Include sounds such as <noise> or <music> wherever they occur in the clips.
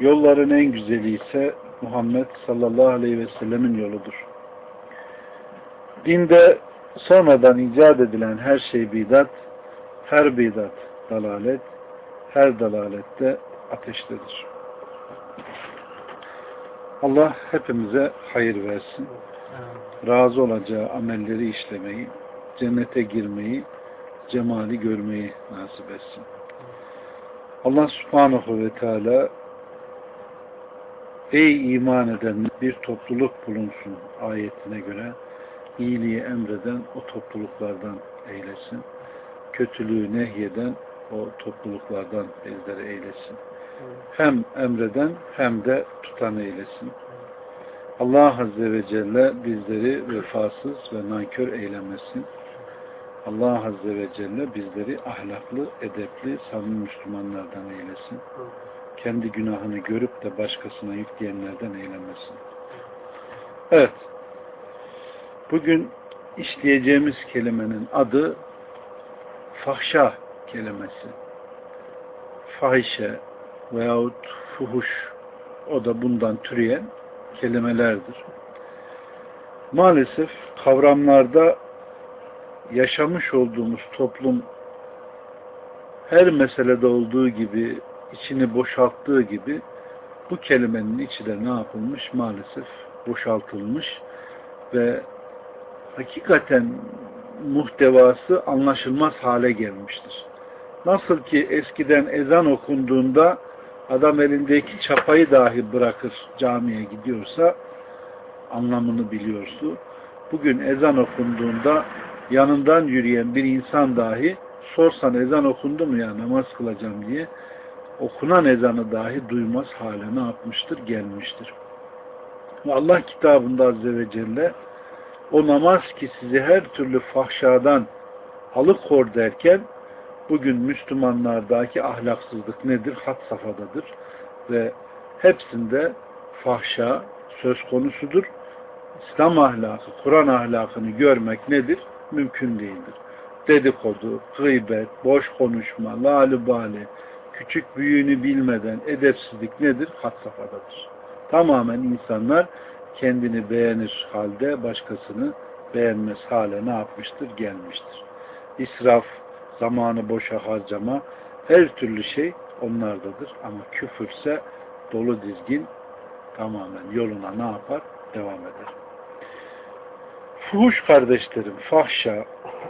Yolların en güzeli ise Muhammed sallallahu aleyhi ve sellemin yoludur. Dinde sonradan icat edilen her şey bidat, her bidat dalalet, her dalalette ateştedir. Allah hepimize hayır versin. Razı olacağı amelleri işlemeyi, cennete girmeyi, cemali görmeyi nasip etsin. Allah subhanahu ve teala Ey iman eden bir topluluk bulunsun ayetine göre iyiliği emreden o topluluklardan eylesin. Kötülüğü nehyeden o topluluklardan bizleri eylesin. Hem emreden hem de tutan eylesin. Allah Azze ve Celle bizleri vefasız ve nankör eylemesin. Allah Azze ve Celle bizleri ahlaklı, edepli, samimi Müslümanlardan eylesin kendi günahını görüp de başkasına yükleyenlerden eylemesin. Evet. Bugün işleyeceğimiz kelimenin adı fahşa kelimesi. Fahişe veyahut fuhuş o da bundan türeyen kelimelerdir. Maalesef kavramlarda yaşamış olduğumuz toplum her meselede olduğu gibi içini boşalttığı gibi bu kelimenin içi de ne yapılmış? Maalesef boşaltılmış ve hakikaten muhtevası anlaşılmaz hale gelmiştir. Nasıl ki eskiden ezan okunduğunda adam elindeki çapayı dahi bırakır camiye gidiyorsa anlamını biliyorsu. Bugün ezan okunduğunda yanından yürüyen bir insan dahi sorsan ezan okundu mu ya namaz kılacağım diye okunan ezanı dahi duymaz hale ne yapmıştır? Gelmiştir. Ve Allah kitabında Azze ve Celle o namaz ki sizi her türlü fahşadan alıkor derken bugün Müslümanlardaki ahlaksızlık nedir? Hat safhadadır. Ve hepsinde fahşa söz konusudur. İslam ahlakı, Kur'an ahlakını görmek nedir? Mümkün değildir. Dedikodu, gıybet, boş konuşma, lalubali, küçük büyüğünü bilmeden edepsizlik nedir? Had safhadadır. Tamamen insanlar kendini beğenir halde başkasını beğenmez hale ne yapmıştır? Gelmiştir. İsraf, zamanı boşa harcama, her türlü şey onlardadır. Ama küfürse dolu dizgin tamamen yoluna ne yapar? Devam eder. Fuhuş kardeşlerim, fahşa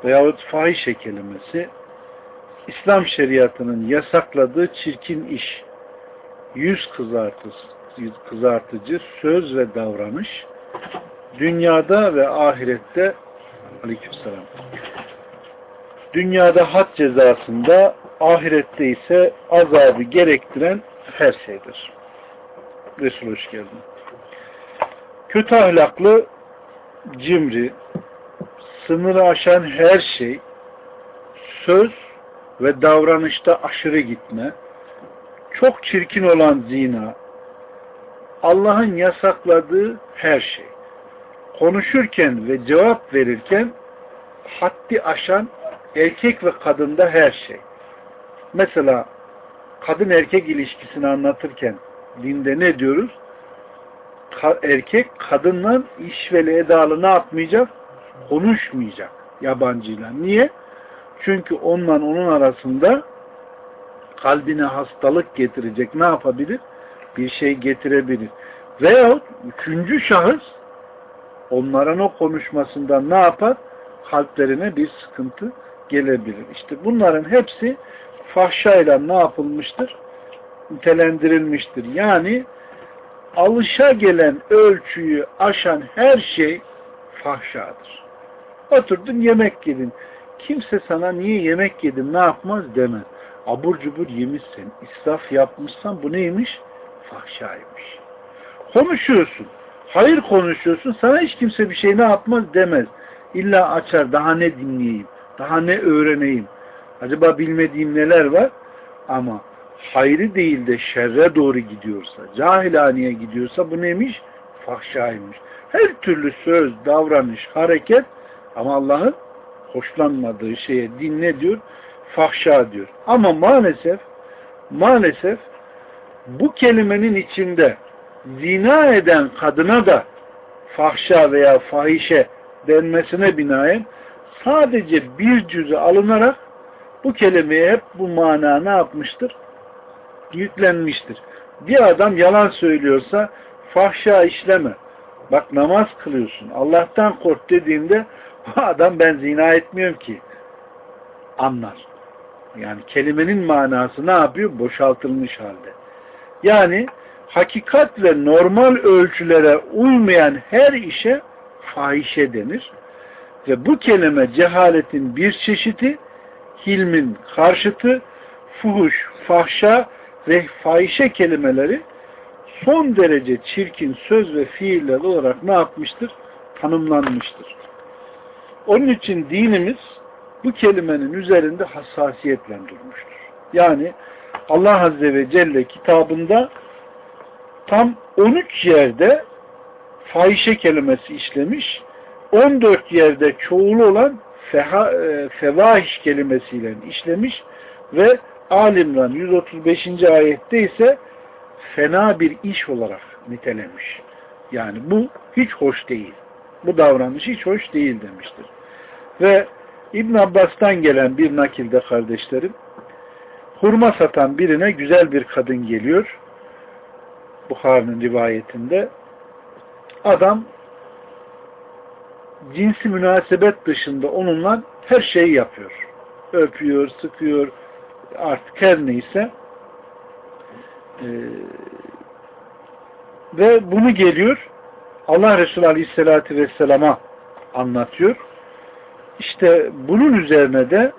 veyahut fahişe kelimesi İslam şeriatının yasakladığı çirkin iş, yüz kızartıcı, kızartıcı söz ve davranış, dünyada ve ahirette aleykümselam dünyada had cezasında ahirette ise azabı gerektiren her şeydir. Resul hoş geldin. Kötü ahlaklı, cimri, sınırı aşan her şey, söz ve davranışta aşırı gitme, çok çirkin olan zina, Allah'ın yasakladığı her şey, konuşurken ve cevap verirken haddi aşan erkek ve kadında her şey. Mesela kadın erkek ilişkisini anlatırken dinde ne diyoruz? Ka erkek kadınla işveli edalı ne yapmayacak? Konuşmayacak yabancıyla. Niye? Çünkü onunla onun arasında kalbine hastalık getirecek ne yapabilir? Bir şey getirebilir. Veyahut üçüncü şahıs onların o konuşmasından ne yapar? Kalplerine bir sıkıntı gelebilir. İşte bunların hepsi fahşayla ne yapılmıştır? Nitelendirilmiştir. Yani alışa gelen ölçüyü aşan her şey fahşadır. Oturdun yemek yedin. Kimse sana niye yemek yedin ne yapmaz demez. Abur cubur yemişsin, israf yapmışsan bu neymiş? Fahşaymış. Konuşuyorsun. Hayır konuşuyorsun. Sana hiç kimse bir şey ne yapmaz demez. İlla açar. Daha ne dinleyeyim? Daha ne öğreneyim? Acaba bilmediğim neler var? Ama hayrı değil de şerre doğru gidiyorsa, cahilaniye gidiyorsa bu neymiş? Fahşaymış. Her türlü söz, davranış, hareket ama Allah'ın hoşlanmadığı şeye din ne diyor? Fahşa diyor. Ama maalesef maalesef bu kelimenin içinde zina eden kadına da fahşa veya fahişe denmesine binaen sadece bir cüzü alınarak bu kelimeye hep bu mana ne yapmıştır? Yüklenmiştir. Bir adam yalan söylüyorsa fahşa işleme. Bak namaz kılıyorsun. Allah'tan kork dediğinde bu adam ben zina etmiyorum ki. Anlar. Yani kelimenin manası ne yapıyor? Boşaltılmış halde. Yani hakikat ve normal ölçülere uymayan her işe fahişe denir. Ve bu kelime cehaletin bir çeşidi, hilmin karşıtı, fuhuş, fahşa ve fahişe kelimeleri son derece çirkin söz ve fiiller olarak ne yapmıştır? Tanımlanmıştır. Onun için dinimiz bu kelimenin üzerinde hassasiyetle durmuştur. Yani Allah Azze ve Celle kitabında tam 13 yerde fahişe kelimesi işlemiş, 14 yerde çoğulu olan feha, e, fevahiş kelimesiyle işlemiş ve Alimran 135. ayette ise fena bir iş olarak nitelemiş. Yani bu hiç hoş değil. Bu davranış hiç hoş değil demiştir. Ve İbn Abbas'tan gelen bir nakilde kardeşlerim hurma satan birine güzel bir kadın geliyor. Bukhari'nin rivayetinde adam cinsi münasebet dışında onunla her şeyi yapıyor. Öpüyor, sıkıyor, artık her neyse ee, ve bunu geliyor Allah Resulü Aleyhisselatü Vesselam'a anlatıyor. İşte bunun üzerine de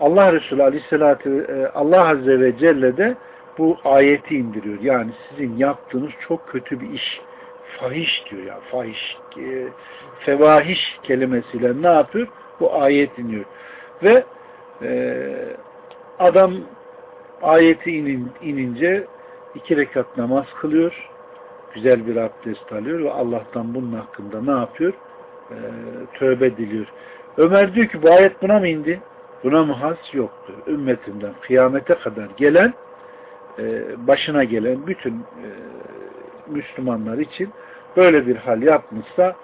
Allah Resulü Aleyhisselatü e, Allah Azze ve Celle de bu ayeti indiriyor. Yani sizin yaptığınız çok kötü bir iş. Fahiş diyor ya. Fahiş. E, fevahiş kelimesiyle ne yapıyor? Bu ayet iniyor. Ve e, adam ayeti inin, inince iki rekat namaz kılıyor. Güzel bir abdest alıyor ve Allah'tan bunun hakkında ne yapıyor? Ee, tövbe diliyor. Ömer diyor ki bu ayet buna mı indi? Buna mı has? Yoktur. Ümmetinden kıyamete kadar gelen e, başına gelen bütün e, Müslümanlar için böyle bir hal yapmışsa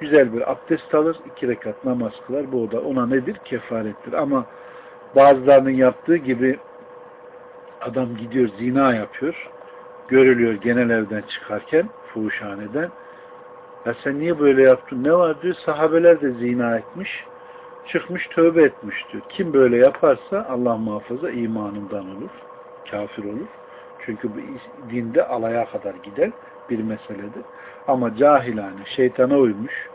güzel bir abdest alır, iki rekat namaz kılar. Bu da ona nedir? Kefarettir. Ama bazılarının yaptığı gibi adam gidiyor zina yapıyor. Görülüyor genel evden çıkarken fuhuşhaneden. Ya sen niye böyle yaptın? Ne var diyor. Sahabeler de zina etmiş. Çıkmış tövbe etmiş diyor. Kim böyle yaparsa Allah muhafaza imanından olur. Kafir olur. Çünkü bu dinde alaya kadar gider bir meseledir. Ama cahilane, şeytana uymuş,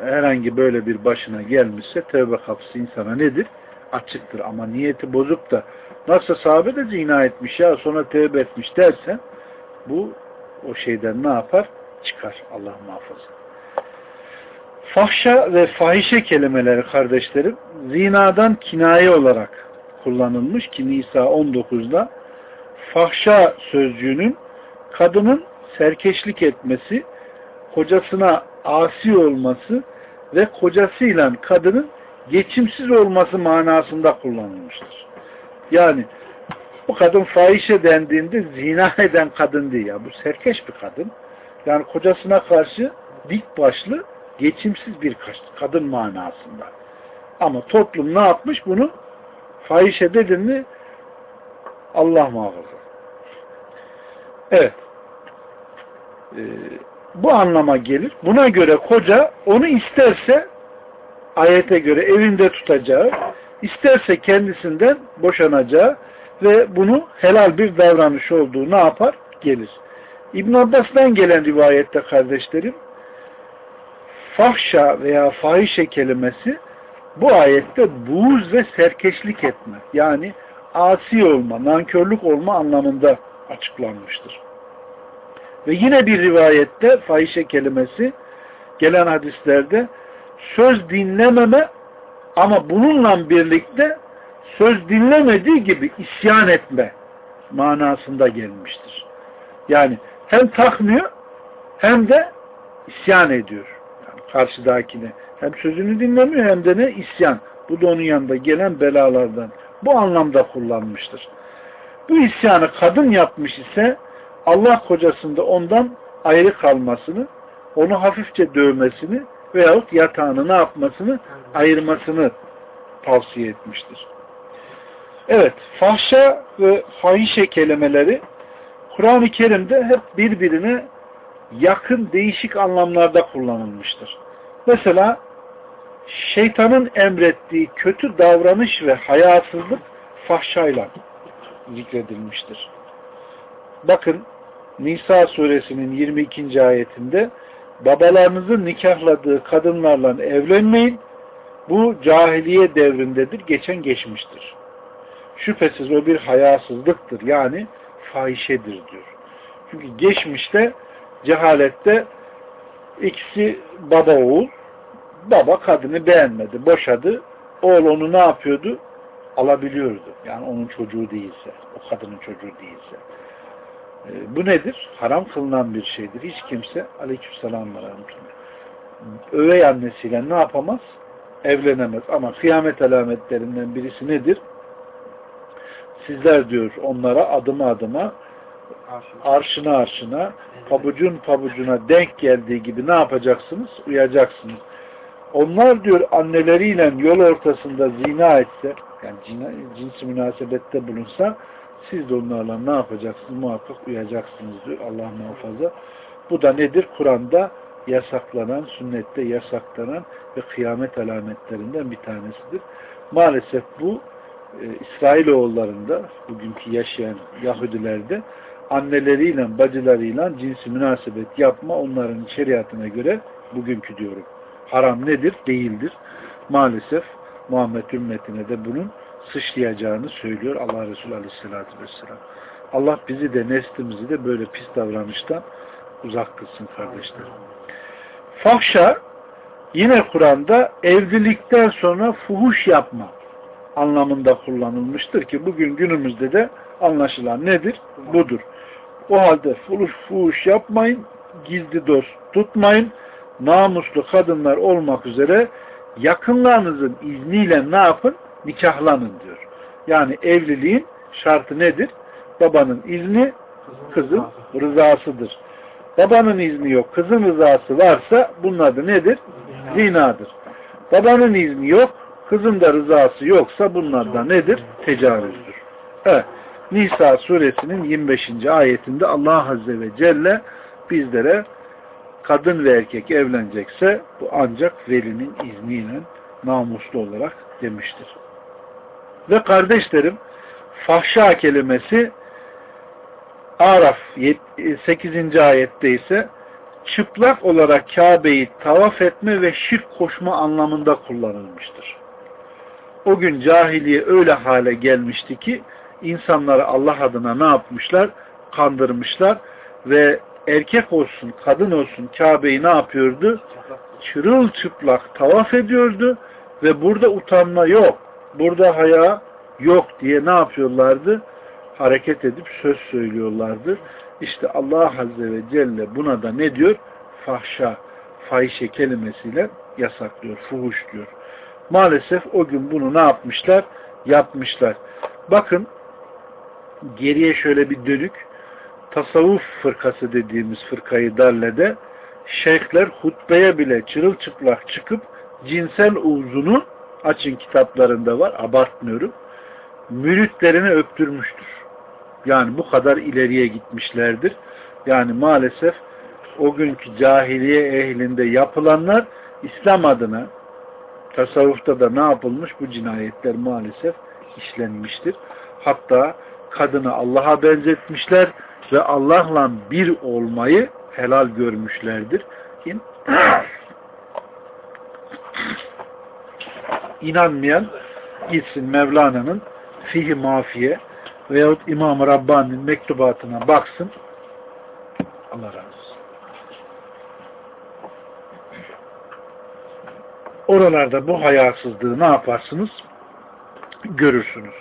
herhangi böyle bir başına gelmişse tövbe kapısı insana nedir? Açıktır. Ama niyeti bozup da nasıl sahabe de zina etmiş ya sonra tövbe etmiş dersen bu o şeyden ne yapar? Çıkar. Allah muhafaza. Fahşa ve fahişe kelimeleri kardeşlerim zinadan kinaye olarak kullanılmış ki Nisa 19'da fahşa sözcüğünün kadının serkeşlik etmesi, kocasına asi olması ve kocasıyla kadının geçimsiz olması manasında kullanılmıştır. Yani bu kadın fahişe dendiğinde zina eden kadın değil. Ya. Bu serkeş bir kadın. Yani kocasına karşı dik başlı, geçimsiz bir kadın manasında. Ama toplum ne yapmış bunu? Fahişe dedin mi Allah muhafaza. Evet. Ee, bu anlama gelir. Buna göre koca onu isterse ayete göre evinde tutacağı, isterse kendisinden boşanacağı ve bunu helal bir davranış olduğu ne yapar? Gelir. İbn Abbas'tan gelen rivayette kardeşlerim fahşa veya fahişe kelimesi bu ayette buğz ve serkeşlik etme yani asi olma, nankörlük olma anlamında açıklanmıştır. Ve yine bir rivayette fahişe kelimesi gelen hadislerde söz dinlememe ama bununla birlikte söz dinlemediği gibi isyan etme manasında gelmiştir. Yani hem takmıyor hem de isyan ediyor. Karşıdakine. Hem sözünü dinlemiyor hem de ne? isyan. Bu da onun yanında gelen belalardan. Bu anlamda kullanmıştır. Bu isyanı kadın yapmış ise Allah kocasında ondan ayrı kalmasını, onu hafifçe dövmesini veyahut yatağını ne yapmasını ayırmasını tavsiye etmiştir. Evet, fahşa ve fahişe kelimeleri Kur'an-ı Kerim'de hep birbirine yakın değişik anlamlarda kullanılmıştır. Mesela şeytanın emrettiği kötü davranış ve hayasızlık fahşayla zikredilmiştir. Bakın Nisa suresinin 22. ayetinde babalarınızın nikahladığı kadınlarla evlenmeyin. Bu cahiliye devrindedir. Geçen geçmiştir. Şüphesiz o bir hayasızlıktır. Yani fahişedir diyor. Çünkü geçmişte cehalette ikisi baba oğul baba kadını beğenmedi, boşadı. Oğul onu ne yapıyordu? Alabiliyordu. Yani onun çocuğu değilse, o kadının çocuğu değilse. E, bu nedir? Haram kılınan bir şeydir. Hiç kimse aleykümselam ve övey annesiyle ne yapamaz? Evlenemez. Ama kıyamet alametlerinden birisi nedir? Sizler diyor onlara adıma adıma arşına arşına pabucun pabucuna denk geldiği gibi ne yapacaksınız? Uyacaksınız. Onlar diyor anneleriyle yol ortasında zina etse yani cina, cinsi münasebette bulunsa siz de onlarla ne yapacaksınız? Muhakkak uyacaksınız diyor Allah muhafaza. Bu da nedir? Kur'an'da yasaklanan, sünnette yasaklanan ve kıyamet alametlerinden bir tanesidir. Maalesef bu e, İsrailoğullarında, bugünkü yaşayan Yahudilerde anneleriyle, bacılarıyla cinsi münasebet yapma onların şeriatına göre bugünkü diyorum. Haram nedir? Değildir. Maalesef Muhammed ümmetine de bunun sıçrayacağını söylüyor Allah Resulü Aleyhisselatü Vesselam. Allah bizi de neslimizi de böyle pis davranıştan uzak kılsın kardeşlerim. Fahşa yine Kur'an'da evlilikten sonra fuhuş yapma anlamında kullanılmıştır ki bugün günümüzde de anlaşılan nedir? Budur. O halde fuhuş, yapmayın, gizli dost tutmayın, namuslu kadınlar olmak üzere yakınlarınızın izniyle ne yapın? Nikahlanın diyor. Yani evliliğin şartı nedir? Babanın izni, kızın rızasıdır. Babanın izni yok, kızın rızası varsa bunun adı nedir? Zinadır. Babanın izni yok, kızın da rızası yoksa bunun adı nedir? Tecavüzdür. Evet. Nisa suresinin 25. ayetinde Allah Azze ve Celle bizlere kadın ve erkek evlenecekse bu ancak velinin izniyle namuslu olarak demiştir. Ve kardeşlerim fahşa kelimesi Araf 8. ayette ise çıplak olarak Kabe'yi tavaf etme ve şirk koşma anlamında kullanılmıştır. O gün cahiliye öyle hale gelmişti ki insanları Allah adına ne yapmışlar? Kandırmışlar ve erkek olsun, kadın olsun Kabe'yi ne yapıyordu? Çırılçıplak tavaf ediyordu ve burada utanma yok, burada haya yok diye ne yapıyorlardı? Hareket edip söz söylüyorlardı. İşte Allah Azze ve Celle buna da ne diyor? Fahşa, fahişe kelimesiyle yasaklıyor, fuhuş diyor. Maalesef o gün bunu ne yapmışlar? Yapmışlar. Bakın geriye şöyle bir dönük tasavvuf fırkası dediğimiz fırkayı derlede şeyhler hutbeye bile çırılçıplak çıkıp cinsel uzunu açın kitaplarında var abartmıyorum müritlerini öptürmüştür. Yani bu kadar ileriye gitmişlerdir. Yani maalesef o günkü cahiliye ehlinde yapılanlar İslam adına tasavvufta da ne yapılmış? Bu cinayetler maalesef işlenmiştir. Hatta kadını Allah'a benzetmişler ve Allah'la bir olmayı helal görmüşlerdir. Kim? <clears throat> İnanmayan gitsin Mevlana'nın Fihi Mafiye veyahut İmam-ı Rabbani'nin mektubatına baksın. Allah razı olsun. Oralarda bu hayasızlığı ne yaparsınız? Görürsünüz.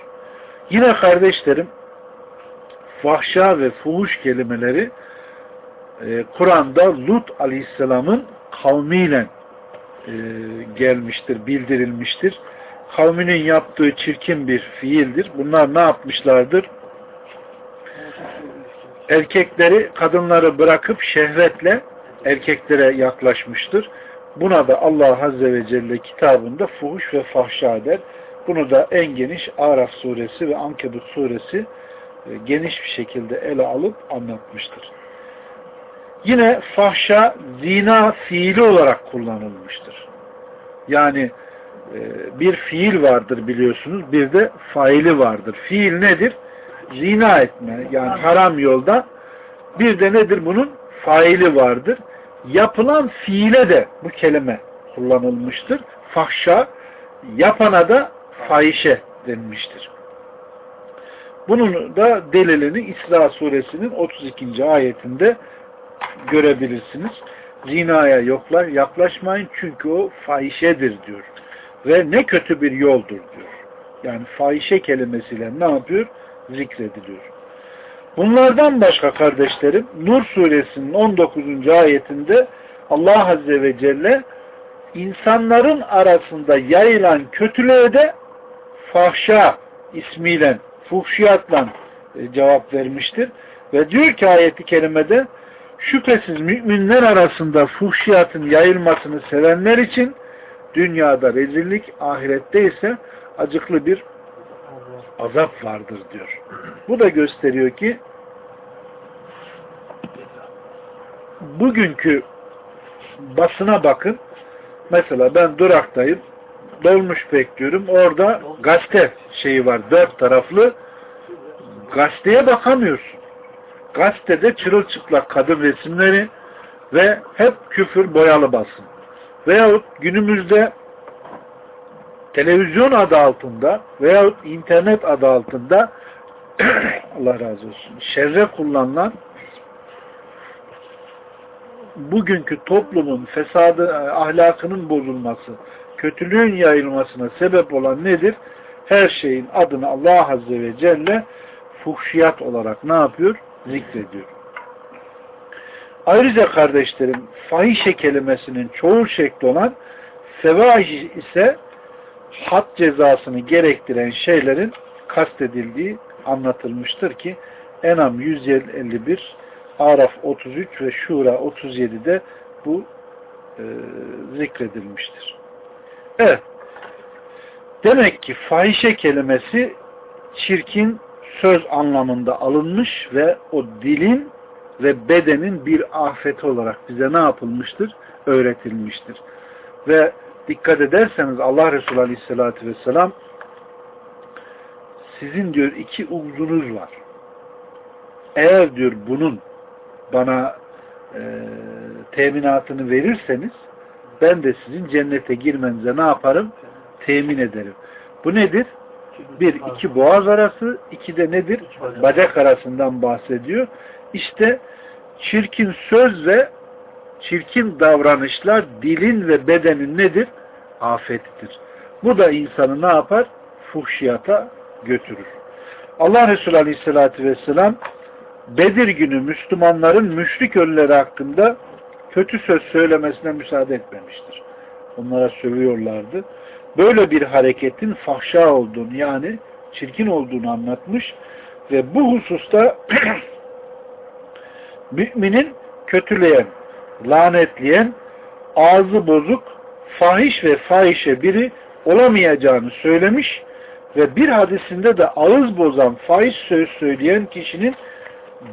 Yine kardeşlerim fahşa ve fuhuş kelimeleri e, Kur'an'da Lut Aleyhisselam'ın kavmiyle e, gelmiştir, bildirilmiştir. Kavminin yaptığı çirkin bir fiildir. Bunlar ne yapmışlardır? Erkekleri, kadınları bırakıp şehvetle erkeklere yaklaşmıştır. Buna da Allah Azze ve Celle kitabında fuhuş ve fahşa der. Bunu da en geniş Araf suresi ve Ankebut suresi geniş bir şekilde ele alıp anlatmıştır. Yine fahşa zina fiili olarak kullanılmıştır. Yani e, bir fiil vardır biliyorsunuz, bir de faili vardır. Fiil nedir? Zina etme, yani haram yolda. Bir de nedir bunun? Faili vardır. Yapılan fiile de bu kelime kullanılmıştır. Fahşa, yapana da fahişe denmiştir. Bunun da delilini İsra suresinin 32. ayetinde görebilirsiniz. Zinaya yoklar, yaklaşmayın çünkü o fahişedir diyor. Ve ne kötü bir yoldur diyor. Yani fahişe kelimesiyle ne yapıyor? Zikrediliyor. Bunlardan başka kardeşlerim Nur suresinin 19. ayetinde Allah Azze ve Celle insanların arasında yayılan kötülüğe de fahşa ismiyle, fuhşiyatla e, cevap vermiştir. Ve diyor ki ayeti kerimede şüphesiz müminler arasında fuhşiyatın yayılmasını sevenler için dünyada rezillik, ahirette ise acıklı bir azap vardır diyor. Bu da gösteriyor ki bugünkü basına bakın. Mesela ben duraktayım. Dolmuş bekliyorum. Orada gazete şeyi var. Dört taraflı. Gazeteye bakamıyorsun. Gazetede çırılçıplak kadın resimleri ve hep küfür boyalı basın. Veyahut günümüzde televizyon adı altında veyahut internet adı altında <clears throat> Allah razı olsun şerre kullanılan bugünkü toplumun fesadı, ahlakının bozulması, kötülüğün yayılmasına sebep olan nedir? Her şeyin adını Allah Azze ve Celle fuhşiyat olarak ne yapıyor? Zikrediyor. Ayrıca kardeşlerim fahişe kelimesinin çoğul şekli olan sevahiş ise had cezasını gerektiren şeylerin kastedildiği anlatılmıştır ki Enam 151 Araf 33 ve Şura 37'de bu e, zikredilmiştir. Evet. Demek ki fahişe kelimesi çirkin söz anlamında alınmış ve o dilin ve bedenin bir afeti olarak bize ne yapılmıştır? Öğretilmiştir. Ve dikkat ederseniz Allah Resulü Aleyhisselatü Vesselam sizin diyor iki uzunuz var. Eğer diyor bunun bana e, teminatını verirseniz ben de sizin cennete girmenize ne yaparım? Temin ederim. Bu nedir? Bir, iki boğaz arası, iki de nedir? Bacak arasından bahsediyor. İşte çirkin söz ve çirkin davranışlar dilin ve bedenin nedir? Afettir. Bu da insanı ne yapar? Fuhşiyata götürür. Allah Resulü Aleyhisselatü Vesselam Bedir günü Müslümanların müşrik ölüleri hakkında kötü söz söylemesine müsaade etmemiştir. Onlara sövüyorlardı. Böyle bir hareketin fahşa olduğunu yani çirkin olduğunu anlatmış ve bu hususta <clears throat> müminin kötüleyen, lanetleyen, ağzı bozuk, fahiş ve fahişe biri olamayacağını söylemiş ve bir hadisinde de ağız bozan, fahiş söz söyleyen kişinin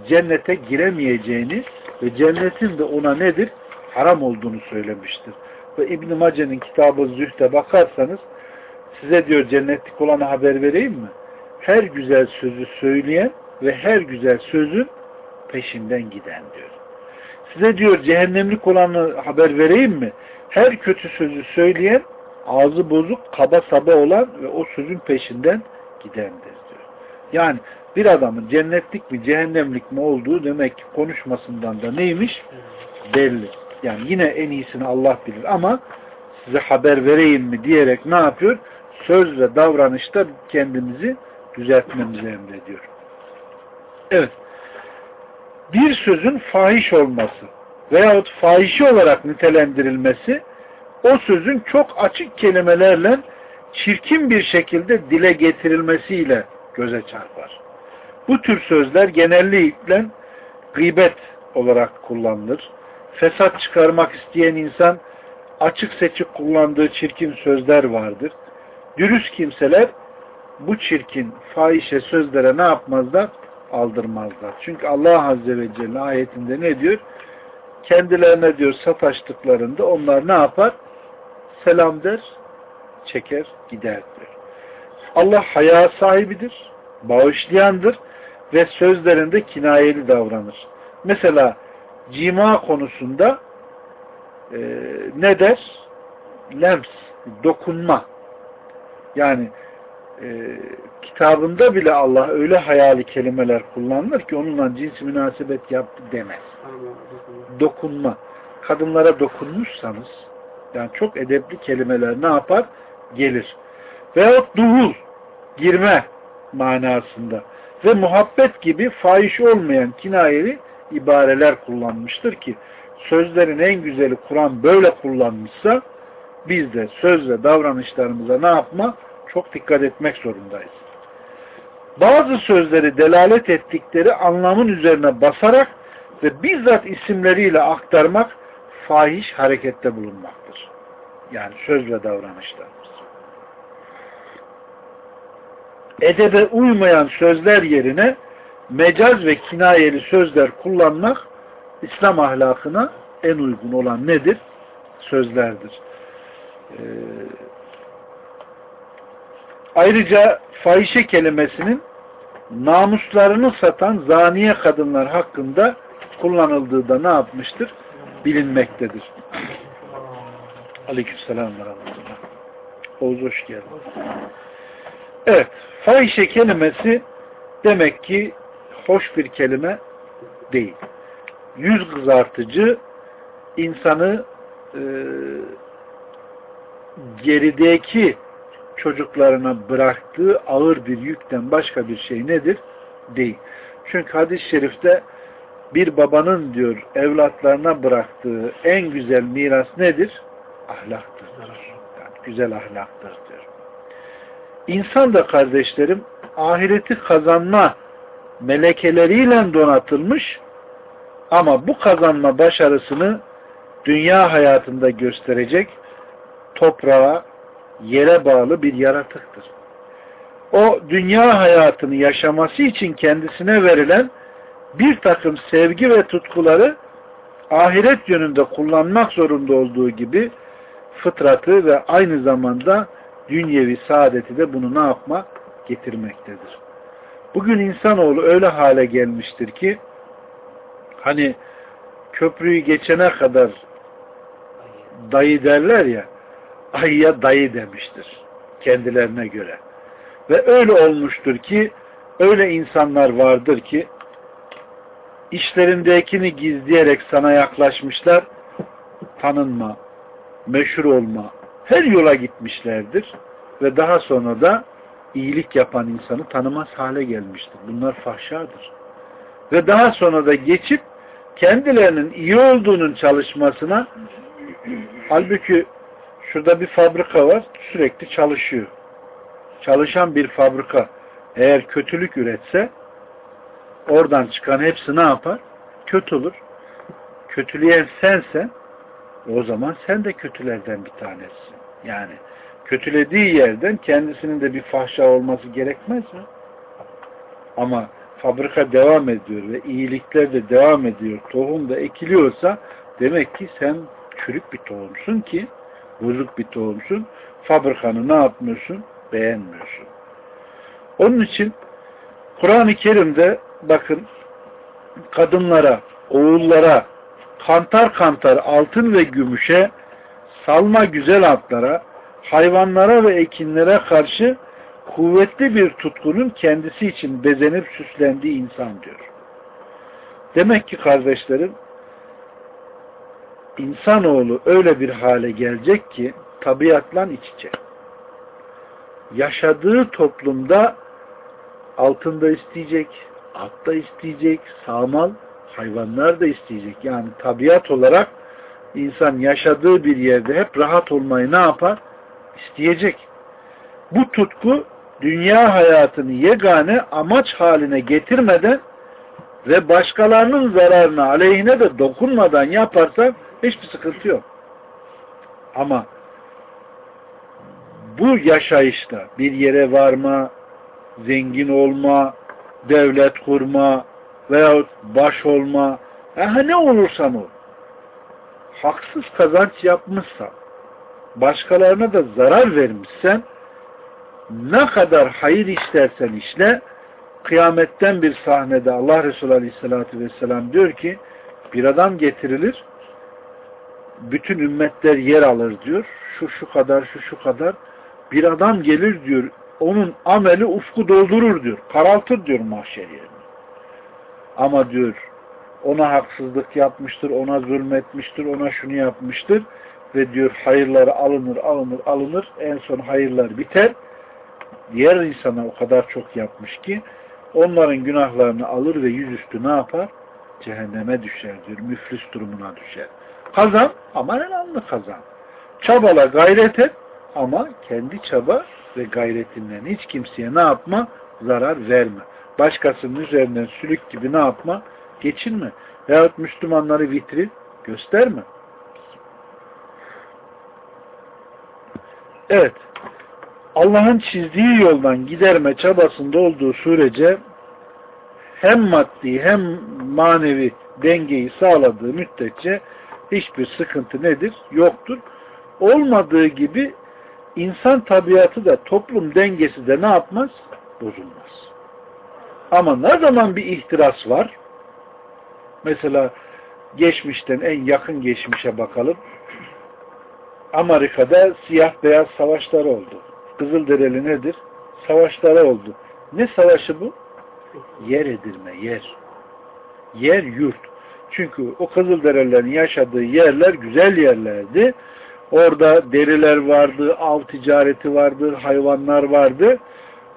cennete giremeyeceğini ve cennetin de ona nedir? Haram olduğunu söylemiştir. Ve İbn-i Mace'nin kitabı Zühd'e bakarsanız size diyor cennetlik olanı haber vereyim mi? Her güzel sözü söyleyen ve her güzel sözün peşinden giden diyor. Size diyor cehennemlik olanı haber vereyim mi? Her kötü sözü söyleyen, ağzı bozuk, kaba saba olan ve o sözün peşinden gidendir diyor. Yani bir adamın cennetlik mi cehennemlik mi olduğu demek ki konuşmasından da neymiş? Belli. Yani yine en iyisini Allah bilir ama size haber vereyim mi diyerek ne yapıyor? Söz ve davranışta kendimizi düzeltmemizi emrediyor. Evet. Bir sözün fahiş olması veyahut fahişi olarak nitelendirilmesi o sözün çok açık kelimelerle çirkin bir şekilde dile getirilmesiyle göze çarpar. Bu tür sözler genellikle gıybet olarak kullanılır. Fesat çıkarmak isteyen insan açık seçik kullandığı çirkin sözler vardır. Dürüst kimseler bu çirkin, fahişe sözlere ne yapmazlar? Aldırmazlar. Çünkü Allah Azze ve Celle ayetinde ne diyor? Kendilerine diyor sataştıklarında onlar ne yapar? Selam der, çeker, gider diyor. Allah haya sahibidir, bağışlayandır ve sözlerinde kinayeli davranır. Mesela cima konusunda e, ne der? Lems, dokunma. Yani e, kitabında bile Allah öyle hayali kelimeler kullanılır ki onunla cins münasebet yaptı demez. Dokunma. Kadınlara dokunmuşsanız yani çok edepli kelimeler ne yapar? Gelir. Veyahut duhul, girme manasında ve muhabbet gibi fahiş olmayan kinayeli ibareler kullanmıştır ki sözlerin en güzeli Kur'an böyle kullanmışsa biz de söz davranışlarımıza ne yapma? Çok dikkat etmek zorundayız. Bazı sözleri delalet ettikleri anlamın üzerine basarak ve bizzat isimleriyle aktarmak fahiş harekette bulunmaktır. Yani söz ve davranışlarımız. Edebe uymayan sözler yerine mecaz ve kinayeli sözler kullanmak İslam ahlakına en uygun olan nedir? Sözlerdir. Ee, ayrıca fahişe kelimesinin namuslarını satan zaniye kadınlar hakkında kullanıldığı da ne yapmıştır? Bilinmektedir. Aleykümselam ve. Oğuz hoş geldin. Evet. Fahişe kelimesi demek ki hoş bir kelime değil. Yüz kızartıcı insanı e, gerideki çocuklarına bıraktığı ağır bir yükten başka bir şey nedir? Değil. Çünkü hadis-i şerifte bir babanın diyor evlatlarına bıraktığı en güzel miras nedir? Ahlaktır. Yani güzel ahlaktır. İnsan da kardeşlerim ahireti kazanma melekeleriyle donatılmış ama bu kazanma başarısını dünya hayatında gösterecek toprağa, yere bağlı bir yaratıktır. O dünya hayatını yaşaması için kendisine verilen bir takım sevgi ve tutkuları ahiret yönünde kullanmak zorunda olduğu gibi fıtratı ve aynı zamanda dünyevi saadeti de bunu ne yapma? Getirmektedir. Bugün insanoğlu öyle hale gelmiştir ki hani köprüyü geçene kadar dayı derler ya ayıya dayı demiştir kendilerine göre. Ve öyle olmuştur ki öyle insanlar vardır ki işlerindekini gizleyerek sana yaklaşmışlar tanınma, meşhur olma, her yola gitmişlerdir ve daha sonra da iyilik yapan insanı tanımaz hale gelmiştir. Bunlar fahşadır. Ve daha sonra da geçip kendilerinin iyi olduğunun çalışmasına halbuki şurada bir fabrika var sürekli çalışıyor. Çalışan bir fabrika eğer kötülük üretse oradan çıkan hepsi ne yapar? Kötü olur. Kötüleyen sensen o zaman sen de kötülerden bir tanesisin. Yani kötülediği yerden kendisinin de bir fahşa olması gerekmez mi? Ama fabrika devam ediyor ve iyilikler de devam ediyor, tohum da ekiliyorsa demek ki sen çürük bir tohumsun ki bozuk bir tohumsun. Fabrikanı ne yapmıyorsun? Beğenmiyorsun. Onun için Kur'an-ı Kerim'de bakın kadınlara, oğullara, kantar kantar altın ve gümüşe, salma güzel atlara, hayvanlara ve ekinlere karşı kuvvetli bir tutkunun kendisi için bezenip süslendiği insan diyor. Demek ki kardeşlerim insanoğlu öyle bir hale gelecek ki tabiatla iç içe. Yaşadığı toplumda altında isteyecek, altta isteyecek, sağmal hayvanlar da isteyecek. Yani tabiat olarak insan yaşadığı bir yerde hep rahat olmayı ne yapar? İsteyecek. Bu tutku dünya hayatını yegane amaç haline getirmeden ve başkalarının zararına aleyhine de dokunmadan yaparsan hiçbir sıkıntı yok. Ama bu yaşayışta bir yere varma, zengin olma, devlet kurma veyahut baş olma, aha ne olursan ol. Haksız kazanç yapmışsan, başkalarına da zarar vermişsen, ne kadar hayır işlersen işle, kıyametten bir sahnede Allah Resulü Aleyhisselatü Vesselam diyor ki, bir adam getirilir, bütün ümmetler yer alır diyor. Şu şu kadar, şu şu kadar. Bir adam gelir diyor, onun ameli ufku doldurur diyor. Karaltır diyor mahşer yerini. Ama diyor, ona haksızlık yapmıştır, ona zulmetmiştir, ona şunu yapmıştır ve diyor hayırları alınır, alınır, alınır. En son hayırlar biter. Diğer insana o kadar çok yapmış ki onların günahlarını alır ve yüzüstü ne yapar? Cehenneme düşer diyor. Müflis durumuna düşer. Kazan ama önemli kazan. Çabala gayret et ama kendi çaba ve gayretinden hiç kimseye ne yapma? Zarar verme. Başkasının üzerinden sülük gibi ne yapma? Geçinme. Veyahut Müslümanları vitrin gösterme. Evet. Allah'ın çizdiği yoldan giderme çabasında olduğu sürece hem maddi hem manevi dengeyi sağladığı müddetçe hiçbir sıkıntı nedir? Yoktur. Olmadığı gibi insan tabiatı da toplum dengesi de ne yapmaz? Bozulmaz. Ama ne zaman bir ihtiras var? Mesela geçmişten en yakın geçmişe bakalım. Amerika'da siyah beyaz savaşları oldu. Kızılderili nedir? Savaşları oldu. Ne savaşı bu? Yer edilme, yer. Yer, yurt. Çünkü o Kızılderililerin yaşadığı yerler güzel yerlerdi. Orada deriler vardı, av ticareti vardı, hayvanlar vardı.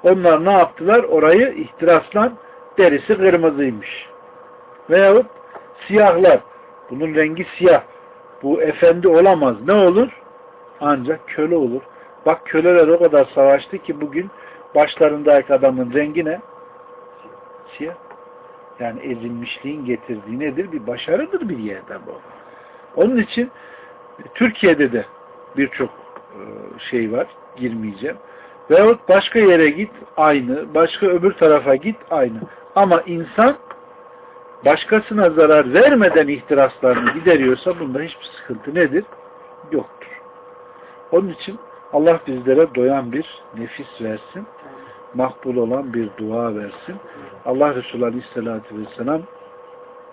Onlar ne yaptılar? Orayı ihtirasla derisi kırmızıymış. Veyahut siyahlar. Bunun rengi siyah. Bu efendi olamaz. Ne olur? Ancak köle olur. Bak köleler o kadar savaştı ki bugün başlarındaki adamın rengi ne? Siyah. Yani ezilmişliğin getirdiği nedir? Bir başarıdır bir yerde bu. Onun için Türkiye'de de birçok e, şey var. Girmeyeceğim. Veyahut başka yere git aynı. Başka öbür tarafa git aynı. Ama insan başkasına zarar vermeden ihtiraslarını gideriyorsa bunda hiçbir sıkıntı nedir? Yoktur. Onun için Allah bizlere doyan bir nefis versin. Makbul olan bir dua versin. Allah Resulü Aleyhisselatü Vesselam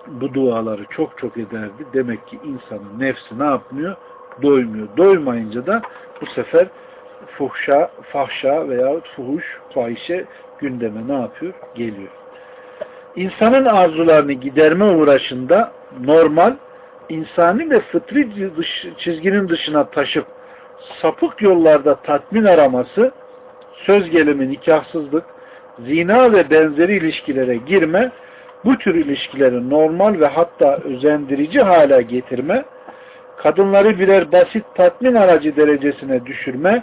bu duaları çok çok ederdi. Demek ki insanın nefsi ne yapmıyor? Doymuyor. Doymayınca da bu sefer fuhşa, fahşa veya fuhuş, fahişe gündeme ne yapıyor? Geliyor. İnsanın arzularını giderme uğraşında normal, insani ve fıtri çizginin dışına taşıp sapık yollarda tatmin araması, söz gelimi nikahsızlık, zina ve benzeri ilişkilere girme, bu tür ilişkileri normal ve hatta özendirici hale getirme, kadınları birer basit tatmin aracı derecesine düşürme,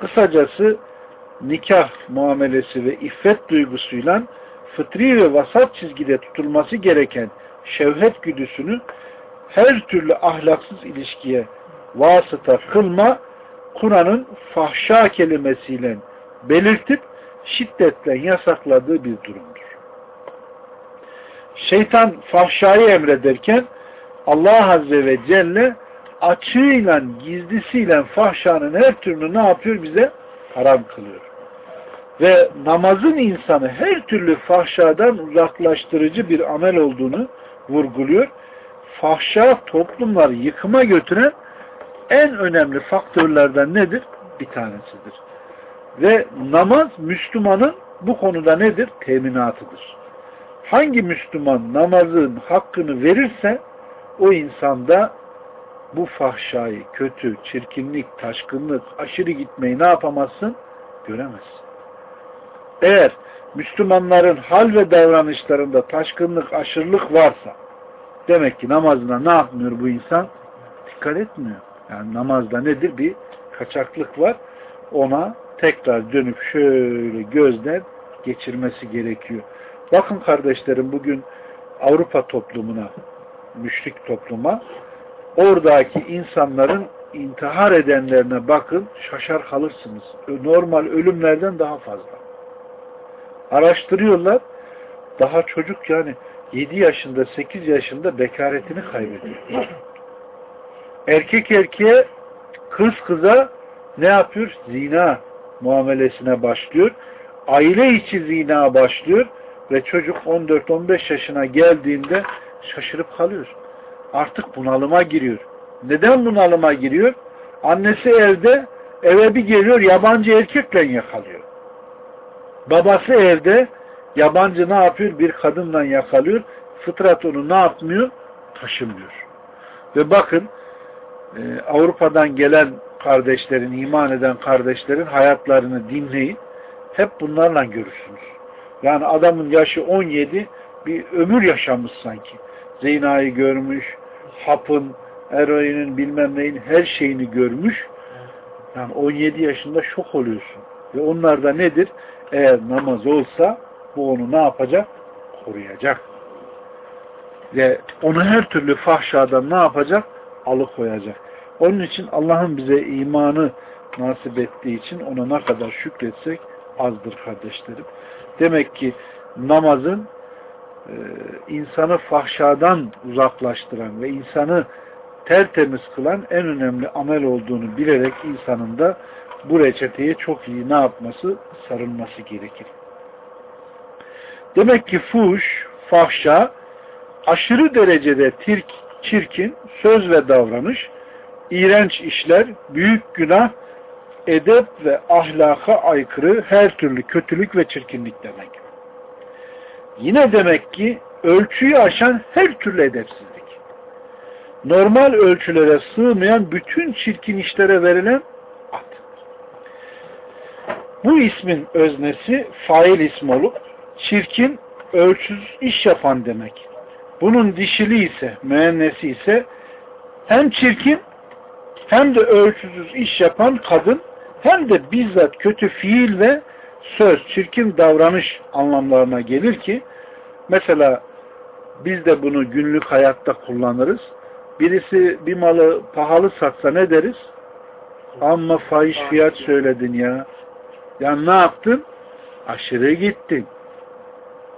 kısacası nikah muamelesi ve iffet duygusuyla fıtri ve vasat çizgide tutulması gereken şevhet güdüsünü her türlü ahlaksız ilişkiye vasıta kılma, Kur'an'ın fahşa kelimesiyle belirtip şiddetle yasakladığı bir durumdur. Şeytan fahşayı emrederken Allah Azze ve Celle açığıyla, gizlisiyle fahşanın her türlü ne yapıyor? Bize haram kılıyor. Ve namazın insanı her türlü fahşadan uzaklaştırıcı bir amel olduğunu vurguluyor. Fahşa toplumları yıkıma götüren en önemli faktörlerden nedir? Bir tanesidir. Ve namaz Müslümanın bu konuda nedir? Teminatıdır. Hangi Müslüman namazın hakkını verirse o insanda bu fahşayı, kötü, çirkinlik, taşkınlık, aşırı gitmeyi ne yapamazsın? Göremezsin. Eğer Müslümanların hal ve davranışlarında taşkınlık, aşırılık varsa demek ki namazına ne yapmıyor bu insan? Dikkat etmiyor. Yani namazda nedir? Bir kaçaklık var. Ona tekrar dönüp şöyle gözden geçirmesi gerekiyor. Bakın kardeşlerim bugün Avrupa toplumuna, müşrik topluma oradaki insanların intihar edenlerine bakın şaşar kalırsınız. Normal ölümlerden daha fazla. Araştırıyorlar. Daha çocuk yani 7 yaşında 8 yaşında bekaretini kaybediyor. Erkek erkeğe kız kıza ne yapıyor? Zina muamelesine başlıyor. Aile içi zina başlıyor ve çocuk 14-15 yaşına geldiğinde şaşırıp kalıyor. Artık bunalıma giriyor. Neden bunalıma giriyor? Annesi evde eve bir geliyor yabancı erkekle yakalıyor. Babası evde yabancı ne yapıyor? Bir kadınla yakalıyor. Fıtrat onu ne yapmıyor? Taşımıyor. Ve bakın e, Avrupa'dan gelen kardeşlerin, iman eden kardeşlerin hayatlarını dinleyin. Hep bunlarla görürsünüz. Yani adamın yaşı 17 bir ömür yaşamış sanki. Zinayı görmüş, hapın, eroinin bilmem neyin her şeyini görmüş. Yani 17 yaşında şok oluyorsun. Ve onlar da nedir? Eğer namaz olsa bu onu ne yapacak? Koruyacak. Ve onu her türlü fahşadan ne yapacak? Alıkoyacak. Onun için Allah'ın bize imanı nasip ettiği için ona ne kadar şükretsek azdır kardeşlerim. Demek ki namazın e, insanı fahşadan uzaklaştıran ve insanı tertemiz kılan en önemli amel olduğunu bilerek insanın da bu reçeteye çok iyi ne yapması? Sarılması gerekir. Demek ki fuş, fahşa, aşırı derecede tirk, çirkin söz ve davranış, iğrenç işler, büyük günah, edep ve ahlaka aykırı her türlü kötülük ve çirkinlik demek. Yine demek ki ölçüyü aşan her türlü edepsizlik. Normal ölçülere sığmayan bütün çirkin işlere verilen. Bu ismin öznesi fail ismi olup çirkin, ölçüsüz iş yapan demek. Bunun dişili ise, müennesi ise hem çirkin hem de ölçüsüz iş yapan kadın hem de bizzat kötü fiil ve söz, çirkin davranış anlamlarına gelir ki mesela biz de bunu günlük hayatta kullanırız. Birisi bir malı pahalı satsa ne deriz? Amma fahiş fiyat söyledin ya. Ya ne yaptın? Aşırı gittin.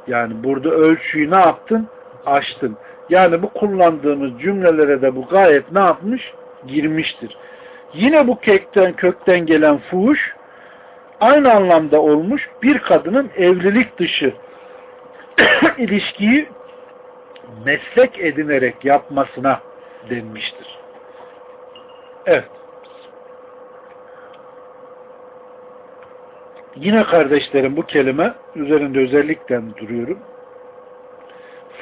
Yani burada ölçüyü ne yaptın? Açtın. Yani bu kullandığımız cümlelere de bu gayet ne yapmış? Girmiştir. Yine bu kökten, kökten gelen fuhuş aynı anlamda olmuş bir kadının evlilik dışı <coughs> ilişkiyi meslek edinerek yapmasına denmiştir. Evet. Yine kardeşlerim bu kelime üzerinde özellikle duruyorum.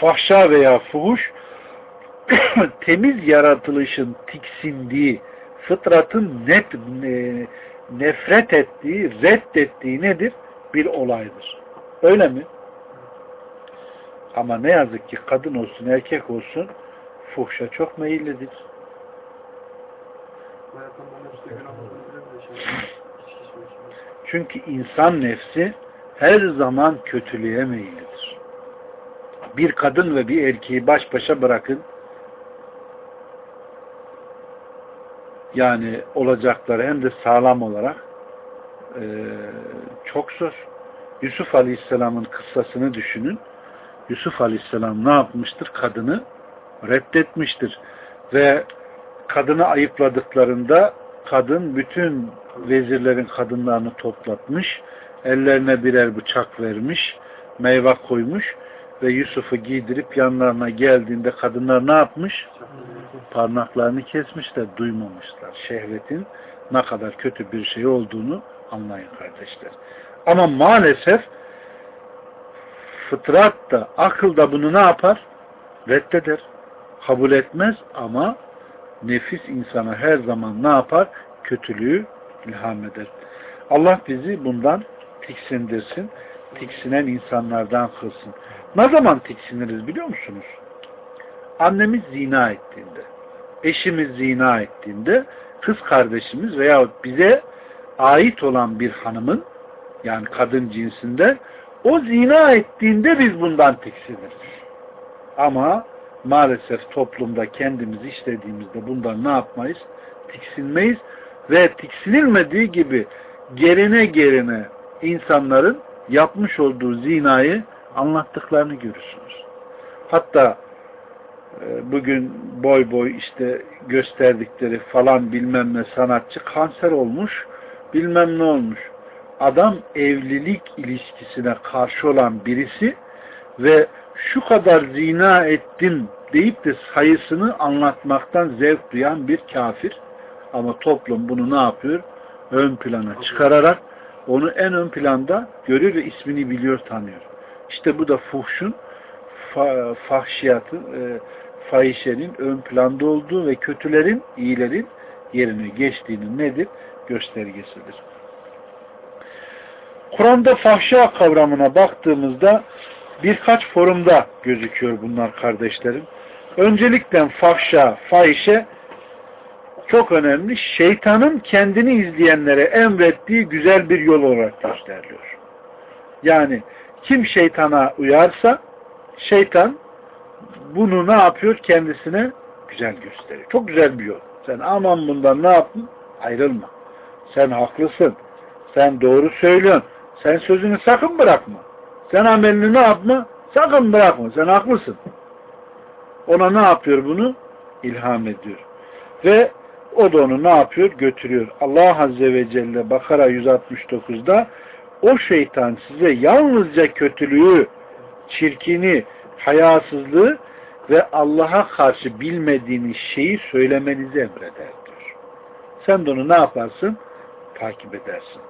Fahşa veya fuhuş <coughs> temiz yaratılışın tiksindiği, fıtratın net e, nefret ettiği, reddettiği nedir? Bir olaydır. Öyle mi? Ama ne yazık ki kadın olsun, erkek olsun fuhşa çok meyillidir. Çünkü insan nefsi her zaman kötülüğe meyillidir. Bir kadın ve bir erkeği baş başa bırakın. Yani olacakları hem de sağlam olarak e, çok zor. Yusuf Aleyhisselam'ın kıssasını düşünün. Yusuf Aleyhisselam ne yapmıştır? Kadını reddetmiştir. Ve kadını ayıpladıklarında kadın bütün vezirlerin kadınlarını toplatmış, ellerine birer bıçak vermiş, meyve koymuş ve Yusuf'u giydirip yanlarına geldiğinde kadınlar ne yapmış? Parmaklarını kesmişler, duymamışlar. Şehvetin ne kadar kötü bir şey olduğunu anlayın kardeşler. Ama maalesef fıtrat da, akıl da bunu ne yapar? Reddeder. Kabul etmez ama nefis insana her zaman ne yapar? Kötülüğü ilham eder. Allah bizi bundan tiksindirsin. Tiksinen insanlardan kılsın. Ne zaman tiksiniriz biliyor musunuz? Annemiz zina ettiğinde, eşimiz zina ettiğinde, kız kardeşimiz veya bize ait olan bir hanımın yani kadın cinsinde o zina ettiğinde biz bundan tiksiniriz. Ama maalesef toplumda kendimiz işlediğimizde bundan ne yapmayız? Tiksinmeyiz ve tiksinilmediği gibi gerine gerine insanların yapmış olduğu zinayı anlattıklarını görürsünüz. Hatta e, bugün boy boy işte gösterdikleri falan bilmem ne sanatçı kanser olmuş, bilmem ne olmuş. Adam evlilik ilişkisine karşı olan birisi ve şu kadar zina ettim deyip de sayısını anlatmaktan zevk duyan bir kafir. Ama toplum bunu ne yapıyor? Ön plana çıkararak onu en ön planda görüyor ve ismini biliyor, tanıyor. İşte bu da fuhşun, fa fahşiyatın, e, fahişenin ön planda olduğu ve kötülerin, iyilerin yerine geçtiğinin nedir? Göstergesidir. Kur'an'da fahşa kavramına baktığımızda birkaç forumda gözüküyor bunlar kardeşlerim. Öncelikle fahşa, fahişe çok önemli. Şeytanın kendini izleyenlere emrettiği güzel bir yol olarak gösteriliyor. Yani kim şeytana uyarsa şeytan bunu ne yapıyor? Kendisine güzel gösteriyor. Çok güzel bir yol. Sen aman bundan ne yaptın? Ayrılma. Sen haklısın. Sen doğru söylüyorsun. Sen sözünü sakın bırakma. Sen amelini ne yapma? Sakın bırakma. Sen haklısın. Ona ne yapıyor bunu? İlham ediyor. Ve o da onu ne yapıyor? Götürüyor. Allah Azze ve Celle Bakara 169'da o şeytan size yalnızca kötülüğü, çirkini, hayasızlığı ve Allah'a karşı bilmediğiniz şeyi söylemenizi emreder diyor. Sen de onu ne yaparsın? Takip edersin.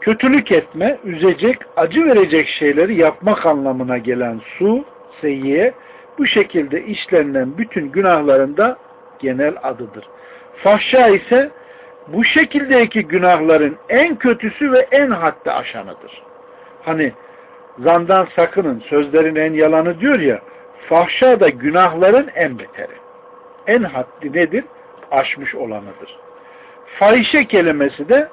Kötülük etme, üzecek, acı verecek şeyleri yapmak anlamına gelen su, seyyiye, bu şekilde işlenilen bütün günahlarında genel adıdır. Fahşa ise bu şekildeki günahların en kötüsü ve en haddi aşanıdır. Hani zandan sakının, sözlerin en yalanı diyor ya, fahşa da günahların en beteri. En haddi nedir? Aşmış olanıdır. Fahişe kelimesi de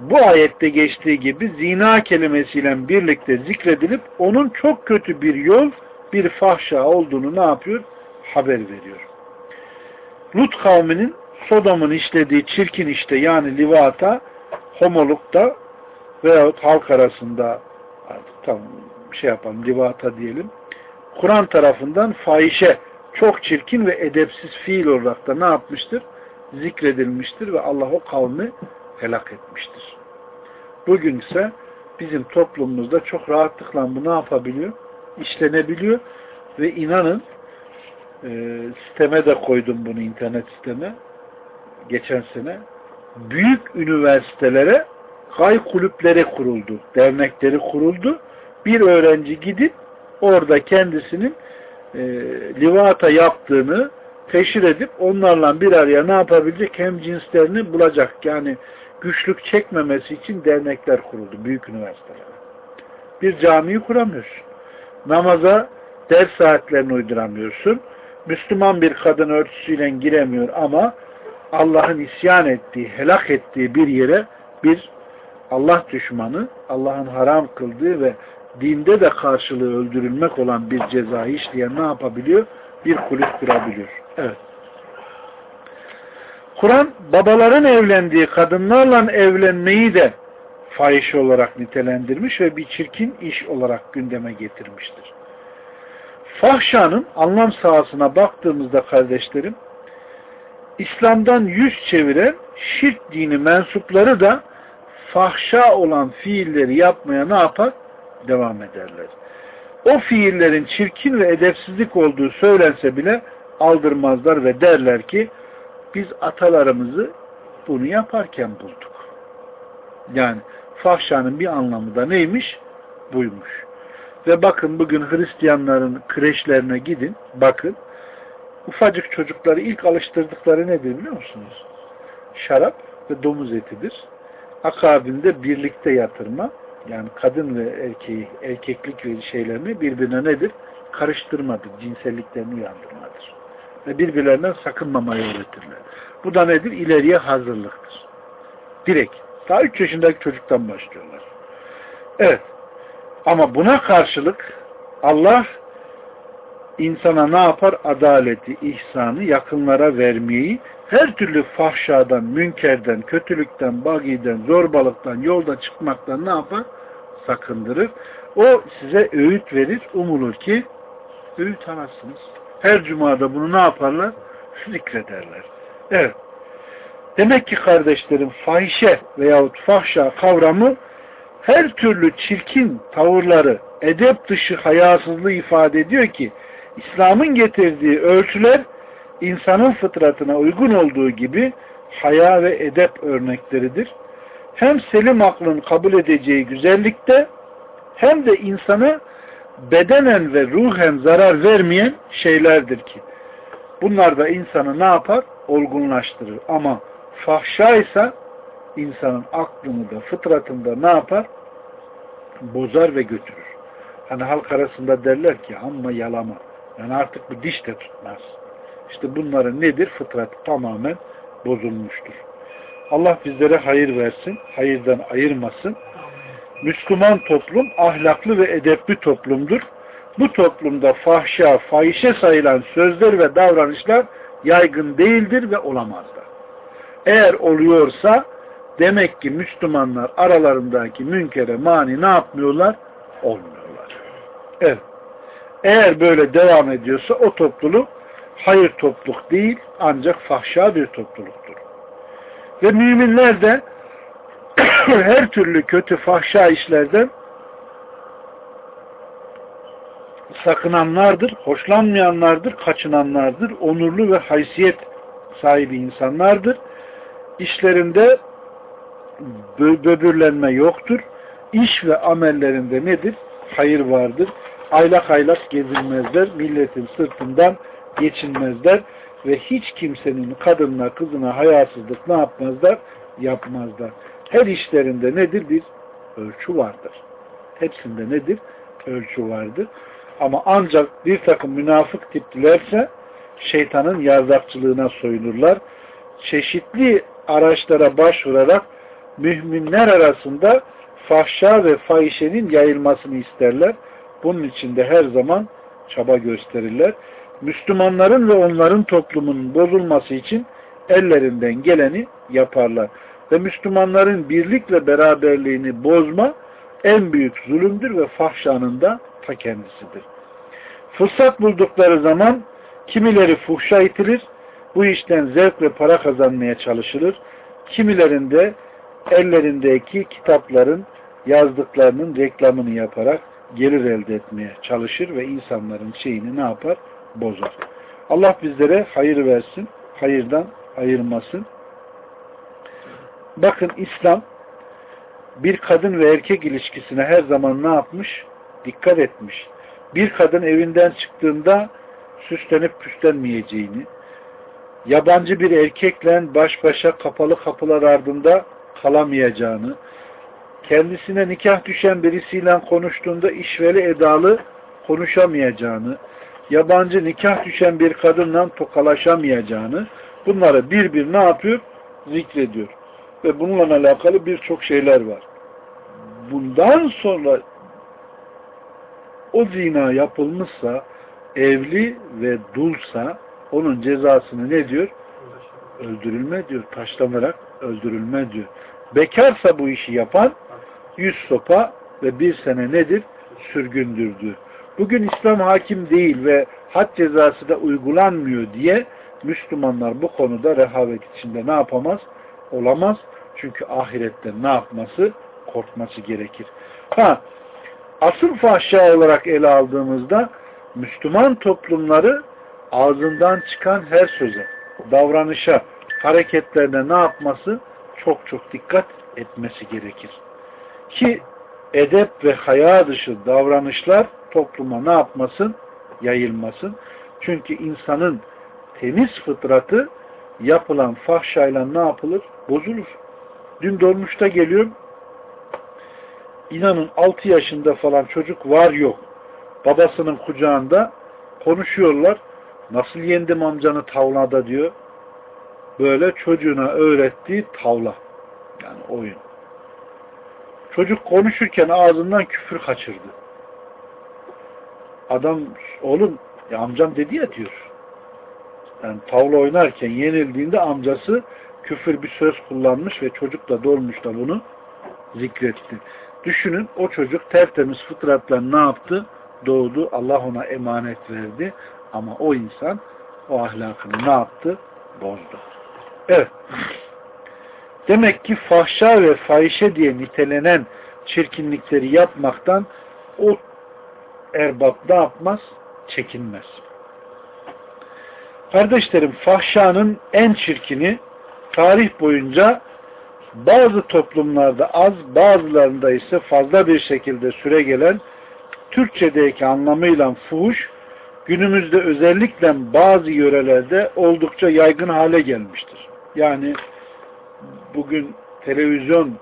bu ayette geçtiği gibi zina kelimesiyle birlikte zikredilip onun çok kötü bir yol, bir fahşa olduğunu ne yapıyor? Haber veriyor. Lut kavminin Sodom'un işlediği çirkin işte yani livata, homolukta veyahut halk arasında tam şey yapalım livata diyelim. Kur'an tarafından fahişe çok çirkin ve edepsiz fiil olarak da ne yapmıştır? Zikredilmiştir ve Allah o kavmi helak etmiştir. Bugün ise bizim toplumumuzda çok rahatlıkla bu ne yapabiliyor? İşlenebiliyor ve inanın e, siteme de koydum bunu internet siteme geçen sene büyük üniversitelere kay kulüpleri kuruldu. Dernekleri kuruldu. Bir öğrenci gidip orada kendisinin e, livata yaptığını teşhir edip onlarla bir araya ne yapabilecek? Hem cinslerini bulacak. Yani güçlük çekmemesi için dernekler kuruldu. Büyük üniversitelere. Bir camiyi kuramıyorsun. Namaza ders saatlerini uyduramıyorsun. Müslüman bir kadın örtüsüyle giremiyor ama Allah'ın isyan ettiği, helak ettiği bir yere bir Allah düşmanı, Allah'ın haram kıldığı ve dinde de karşılığı öldürülmek olan bir cezayı işleyen ne yapabiliyor? Bir kulüp kurabiliyor. Evet. Kur'an babaların evlendiği kadınlarla evlenmeyi de fahiş olarak nitelendirmiş ve bir çirkin iş olarak gündeme getirmiştir. Fahşanın anlam sahasına baktığımızda kardeşlerim, İslam'dan yüz çeviren şirk dini mensupları da fahşa olan fiilleri yapmaya ne yapar? Devam ederler. O fiillerin çirkin ve edepsizlik olduğu söylense bile aldırmazlar ve derler ki biz atalarımızı bunu yaparken bulduk. Yani fahşanın bir anlamı da neymiş? Buymuş. Ve bakın bugün Hristiyanların kreşlerine gidin, bakın. Ufacık çocukları ilk alıştırdıkları nedir biliyor musunuz? Şarap ve domuz etidir. Akabinde birlikte yatırma, yani kadın ve erkeği, erkeklik ve şeylerini birbirine nedir? Karıştırmadır, cinselliklerini uyandırmadır. Ve birbirlerinden sakınmamayı öğretirler. Bu da nedir? İleriye hazırlıktır. Direkt. Daha 3 yaşındaki çocuktan başlıyorlar. Evet. Ama buna karşılık Allah insana ne yapar? Adaleti, ihsanı yakınlara vermeyi, her türlü fahşadan, münkerden, kötülükten, bagiden, zorbalıktan, yolda çıkmaktan ne yapar? Sakındırır. O size öğüt verir. Umulur ki öğüt alasınız. Her cumada bunu ne yaparlar? Zikrederler. Evet. Demek ki kardeşlerim fahişe veyahut fahşa kavramı her türlü çirkin tavırları, edep dışı hayasızlığı ifade ediyor ki İslam'ın getirdiği ölçüler insanın fıtratına uygun olduğu gibi haya ve edep örnekleridir. Hem selim aklın kabul edeceği güzellikte hem de insana bedenen ve ruhen zarar vermeyen şeylerdir ki. Bunlar da insanı ne yapar? Olgunlaştırır. Ama fahşa ise insanın aklını da fıtratında ne yapar? Bozar ve götürür. Hani halk arasında derler ki amma yalama. Yani artık bu diş de tutmaz. İşte bunların nedir? Fıtratı tamamen bozulmuştur. Allah bizlere hayır versin, hayırdan ayırmasın. Müslüman toplum ahlaklı ve edepli toplumdur. Bu toplumda fahşa, fahişe sayılan sözler ve davranışlar yaygın değildir ve olamazlar. Eğer oluyorsa demek ki Müslümanlar aralarındaki münkere mani ne yapmıyorlar? Olmuyorlar. Evet. Eğer böyle devam ediyorsa o topluluk hayır topluluk değil ancak fahşa bir topluluktur. Ve müminler de <coughs> her türlü kötü fahşa işlerden sakınanlardır, hoşlanmayanlardır, kaçınanlardır, onurlu ve haysiyet sahibi insanlardır. İşlerinde böbürlenme yoktur. İş ve amellerinde nedir? Hayır vardır. Aylak aylak gezinmezler. Milletin sırtından geçinmezler. Ve hiç kimsenin kadınına, kızına hayasızlık ne yapmazlar? Yapmazlar. Her işlerinde nedir? Bir ölçü vardır. Hepsinde nedir? Ölçü vardır. Ama ancak bir takım münafık tiplilerse şeytanın yardakçılığına soyunurlar. Çeşitli araçlara başvurarak müminler arasında fahşa ve fahişenin yayılmasını isterler. Bunun için de her zaman çaba gösterirler. Müslümanların ve onların toplumunun bozulması için ellerinden geleni yaparlar. Ve Müslümanların birlikle beraberliğini bozma en büyük zulümdür ve fahşanın da ta kendisidir. Fırsat buldukları zaman kimileri fuhşa itilir, bu işten zevk ve para kazanmaya çalışılır. Kimilerinde ellerindeki kitapların yazdıklarının reklamını yaparak gelir elde etmeye çalışır ve insanların şeyini ne yapar? Bozar. Allah bizlere hayır versin, hayırdan ayırmasın. Bakın İslam bir kadın ve erkek ilişkisine her zaman ne yapmış? Dikkat etmiş. Bir kadın evinden çıktığında süslenip püslenmeyeceğini, yabancı bir erkekle baş başa kapalı kapılar ardında kalamayacağını, kendisine nikah düşen birisiyle konuştuğunda işveli edalı konuşamayacağını, yabancı nikah düşen bir kadınla tokalaşamayacağını, bunları bir bir ne yapıyor? Zikrediyor. Ve bununla alakalı birçok şeyler var. Bundan sonra o zina yapılmışsa, evli ve dulsa onun cezasını ne diyor? Öldürülme diyor. Taşlanarak öldürülme diyor. Bekarsa bu işi yapan yüz sopa ve bir sene nedir? Sürgündür diyor. Bugün İslam hakim değil ve had cezası da uygulanmıyor diye Müslümanlar bu konuda rehavet içinde ne yapamaz? Olamaz. Çünkü ahirette ne yapması? Korkması gerekir. Ha, asıl fahşa olarak ele aldığımızda Müslüman toplumları ağzından çıkan her söze, davranışa, hareketlerine ne yapması? Çok çok dikkat etmesi gerekir. Ki edep ve haya dışı davranışlar topluma ne yapmasın? Yayılmasın. Çünkü insanın temiz fıtratı yapılan fahşayla ne yapılır? Bozulur. Dün dolmuşta geliyorum. İnanın 6 yaşında falan çocuk var yok. Babasının kucağında konuşuyorlar. Nasıl yendim amcanı tavlada diyor. Böyle çocuğuna öğrettiği tavla. Yani oyun. Çocuk konuşurken ağzından küfür kaçırdı. Adam oğlum ya amcam dedi ya diyor. Yani tavla oynarken yenildiğinde amcası küfür bir söz kullanmış ve çocuk da dolmuş da bunu zikretti. Düşünün o çocuk tertemiz fıtratla ne yaptı? Doğdu. Allah ona emanet verdi. Ama o insan o ahlakını ne yaptı? Bozdu. Evet. Demek ki fahşa ve fahişe diye nitelenen çirkinlikleri yapmaktan o erbap ne yapmaz? Çekinmez. Kardeşlerim fahşanın en çirkini tarih boyunca bazı toplumlarda az, bazılarında ise fazla bir şekilde süre gelen Türkçedeki anlamıyla fuhuş günümüzde özellikle bazı yörelerde oldukça yaygın hale gelmiştir. Yani bugün televizyon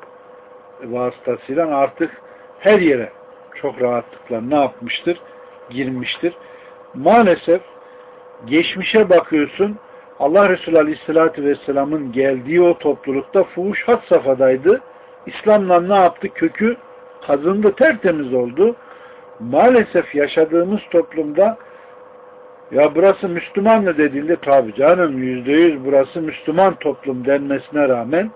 vasıtasıyla artık her yere çok rahatlıkla ne yapmıştır? Girmiştir. Maalesef geçmişe bakıyorsun Allah Resulü Aleyhisselatü Vesselam'ın geldiği o toplulukta fuhuş had safhadaydı. İslam'la ne yaptı? Kökü kazındı, tertemiz oldu. Maalesef yaşadığımız toplumda ya burası Müslüman mı dediğinde tabi canım yüzde yüz burası Müslüman toplum denmesine rağmen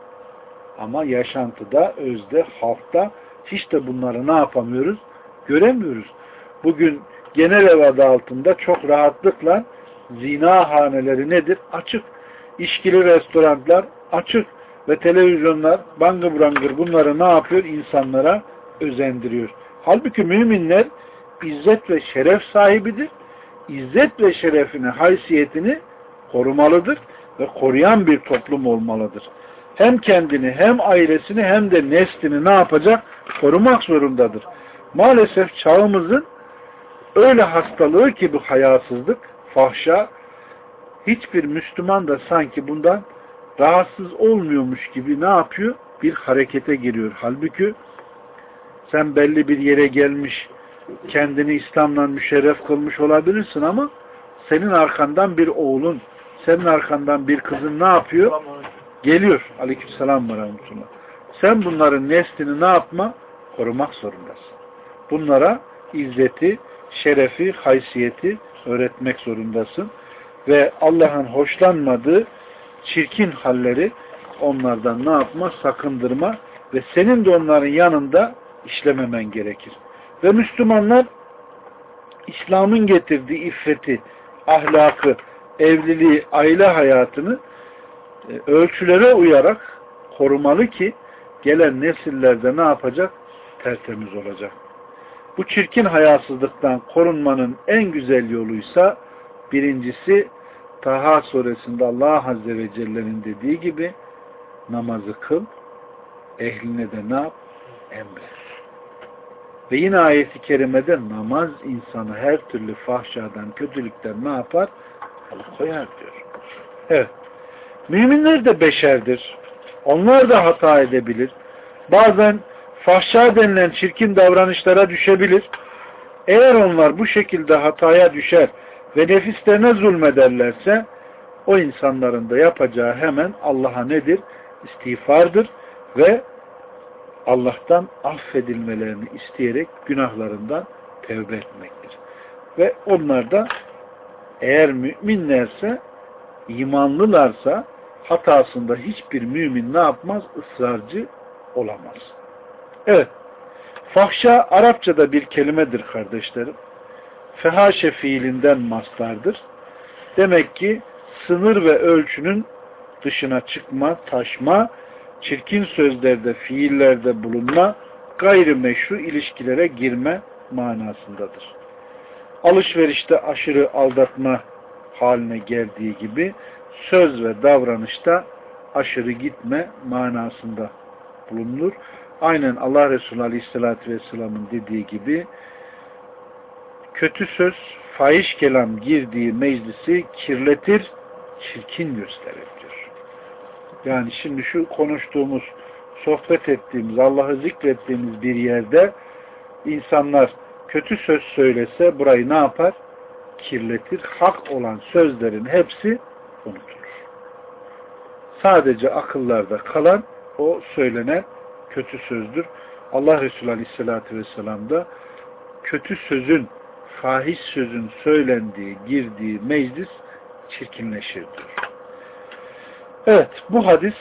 ama yaşantıda, özde, halkta hiç de bunları ne yapamıyoruz? Göremiyoruz. Bugün genel ev adı altında çok rahatlıkla zina haneleri nedir? Açık. İşkili restoranlar açık. Ve televizyonlar bangır bangır bunları ne yapıyor? İnsanlara özendiriyor. Halbuki müminler izzet ve şeref sahibidir. İzzet ve şerefini, haysiyetini korumalıdır ve koruyan bir toplum olmalıdır. Hem kendini hem ailesini hem de neslini ne yapacak? Korumak zorundadır. Maalesef çağımızın öyle hastalığı ki bu hayasızlık, fahşa, hiçbir Müslüman da sanki bundan rahatsız olmuyormuş gibi ne yapıyor? Bir harekete giriyor. Halbuki sen belli bir yere gelmiş, kendini İslam'la müşerref kılmış olabilirsin ama senin arkandan bir oğlun, senin arkandan bir kızın ne yapıyor? Geliyor. Aleykümselam ve rahmetullah. Sen bunların neslini ne yapma? Korumak zorundasın. Bunlara izzeti, şerefi, haysiyeti öğretmek zorundasın. Ve Allah'ın hoşlanmadığı çirkin halleri onlardan ne yapma? Sakındırma ve senin de onların yanında işlememen gerekir. Ve Müslümanlar İslam'ın getirdiği iffeti, ahlakı, evliliği, aile hayatını e, ölçülere uyarak korumalı ki gelen nesillerde ne yapacak? Tertemiz olacak. Bu çirkin hayasızlıktan korunmanın en güzel yoluysa birincisi Taha suresinde Allah Azze ve Celle'nin dediği gibi namazı kıl, ehline de ne yap? Emret. Ve yine ayeti kerimede namaz insanı her türlü fahşadan, kötülükten ne yapar? Koyar diyor. Evet. Müminler de beşerdir. Onlar da hata edebilir. Bazen fahşa denilen çirkin davranışlara düşebilir. Eğer onlar bu şekilde hataya düşer ve nefislerine zulmederlerse o insanların da yapacağı hemen Allah'a nedir? İstiğfardır ve Allah'tan affedilmelerini isteyerek günahlarından tevbe etmektir. Ve onlar da eğer müminlerse imanlılarsa hatasında hiçbir mümin ne yapmaz? ısrarcı olamaz. Evet. Fahşa Arapçada bir kelimedir kardeşlerim. Fehaşe fiilinden mastardır. Demek ki sınır ve ölçünün dışına çıkma, taşma, çirkin sözlerde, fiillerde bulunma, gayrimeşru ilişkilere girme manasındadır. Alışverişte aşırı aldatma haline geldiği gibi söz ve davranışta aşırı gitme manasında bulunur. Aynen Allah Resulü Aleyhisselatü Vesselam'ın dediği gibi kötü söz, fahiş kelam girdiği meclisi kirletir, çirkin gösterir. Yani şimdi şu konuştuğumuz, sohbet ettiğimiz, Allah'ı zikrettiğimiz bir yerde insanlar kötü söz söylese burayı ne yapar? Kirletir. Hak olan sözlerin hepsi unutulur. Sadece akıllarda kalan o söylenen kötü sözdür. Allah Resulü Aleyhisselatü Vesselam da kötü sözün, fahiş sözün söylendiği, girdiği meclis çirkinleşir diyor. Evet, bu hadis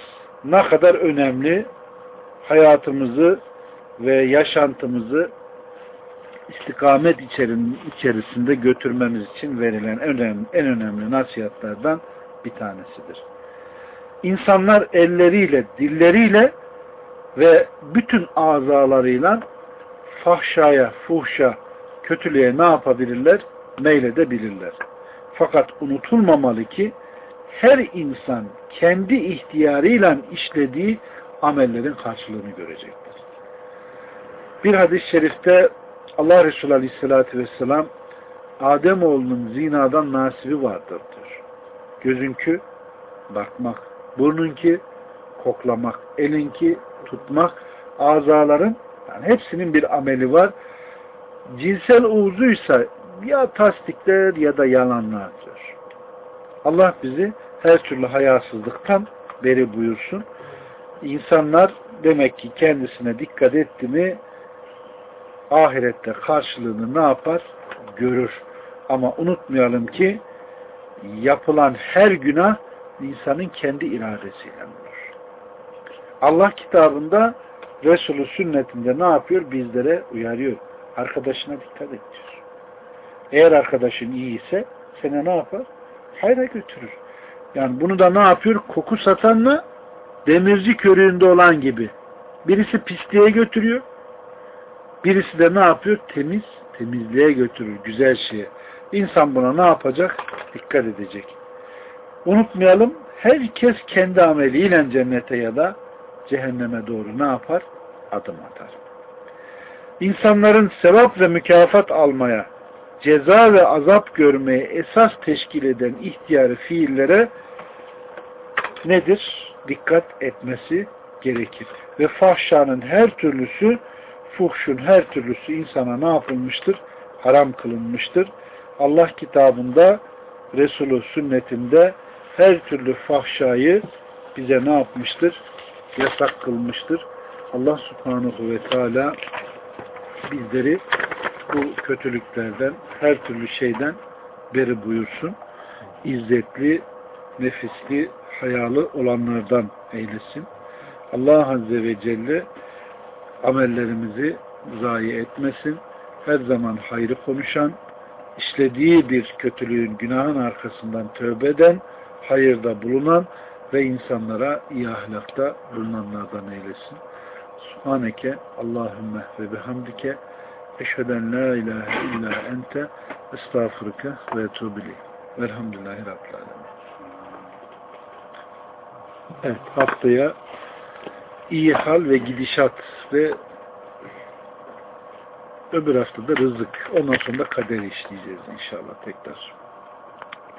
ne kadar önemli hayatımızı ve yaşantımızı istikamet içerisinde götürmemiz için verilen en önemli, en önemli nasihatlerden bir tanesidir. İnsanlar elleriyle, dilleriyle ve bütün azalarıyla fahşaya, fuhşa, kötülüğe ne yapabilirler? Meyledebilirler. Fakat unutulmamalı ki her insan kendi ihtiyarıyla işlediği amellerin karşılığını görecektir. Bir hadis-i şerifte Allah Resulü Aleyhisselatü Vesselam Ademoğlunun zinadan nasibi vardır diyor. Gözünkü bakmak, burnunki koklamak, elinki tutmak, azaların yani hepsinin bir ameli var. Cinsel uğzuysa ya tasdikler ya da yalanlar diyor. Allah bizi her türlü hayasızlıktan beri buyursun. İnsanlar demek ki kendisine dikkat etti mi ahirette karşılığını ne yapar? Görür. Ama unutmayalım ki yapılan her günah insanın kendi iradesiyle olur. Allah kitabında Resulü sünnetinde ne yapıyor? Bizlere uyarıyor. Arkadaşına dikkat et diyor. Eğer arkadaşın iyi ise seni ne yapar? Hayra götürür. Yani bunu da ne yapıyor? Koku satanla demirci körüğünde olan gibi. Birisi pisliğe götürüyor. Birisi de ne yapıyor? Temiz, temizliğe götürür, güzel şeye. İnsan buna ne yapacak? Dikkat edecek. Unutmayalım, herkes kendi ameliyle cennete ya da cehenneme doğru ne yapar? Adım atar. İnsanların sevap ve mükafat almaya, ceza ve azap görmeye esas teşkil eden ihtiyarı fiillere nedir? Dikkat etmesi gerekir. Ve fahşanın her türlüsü fuhşun her türlüsü insana ne yapılmıştır? Haram kılınmıştır. Allah kitabında, Resulü sünnetinde her türlü fahşayı bize ne yapmıştır? Yasak kılmıştır. Allah subhanahu ve teala bizleri bu kötülüklerden, her türlü şeyden beri buyursun. İzzetli, nefisli, hayalı olanlardan eylesin. Allah Azze ve Celle amellerimizi zayi etmesin. Her zaman hayrı konuşan, işlediği bir kötülüğün günahın arkasından tövbe eden, hayırda bulunan ve insanlara iyi ahlakta bulunanlardan eylesin. Subhaneke Allahümme ve bihamdike eşheden la ilahe illa ente estağfurike ve etubili. Velhamdülillahi Rabbil Alemin. Evet, haftaya iyi hal ve gidişat ve öbür haftada rızık. Ondan sonra kader işleyeceğiz inşallah tekrar.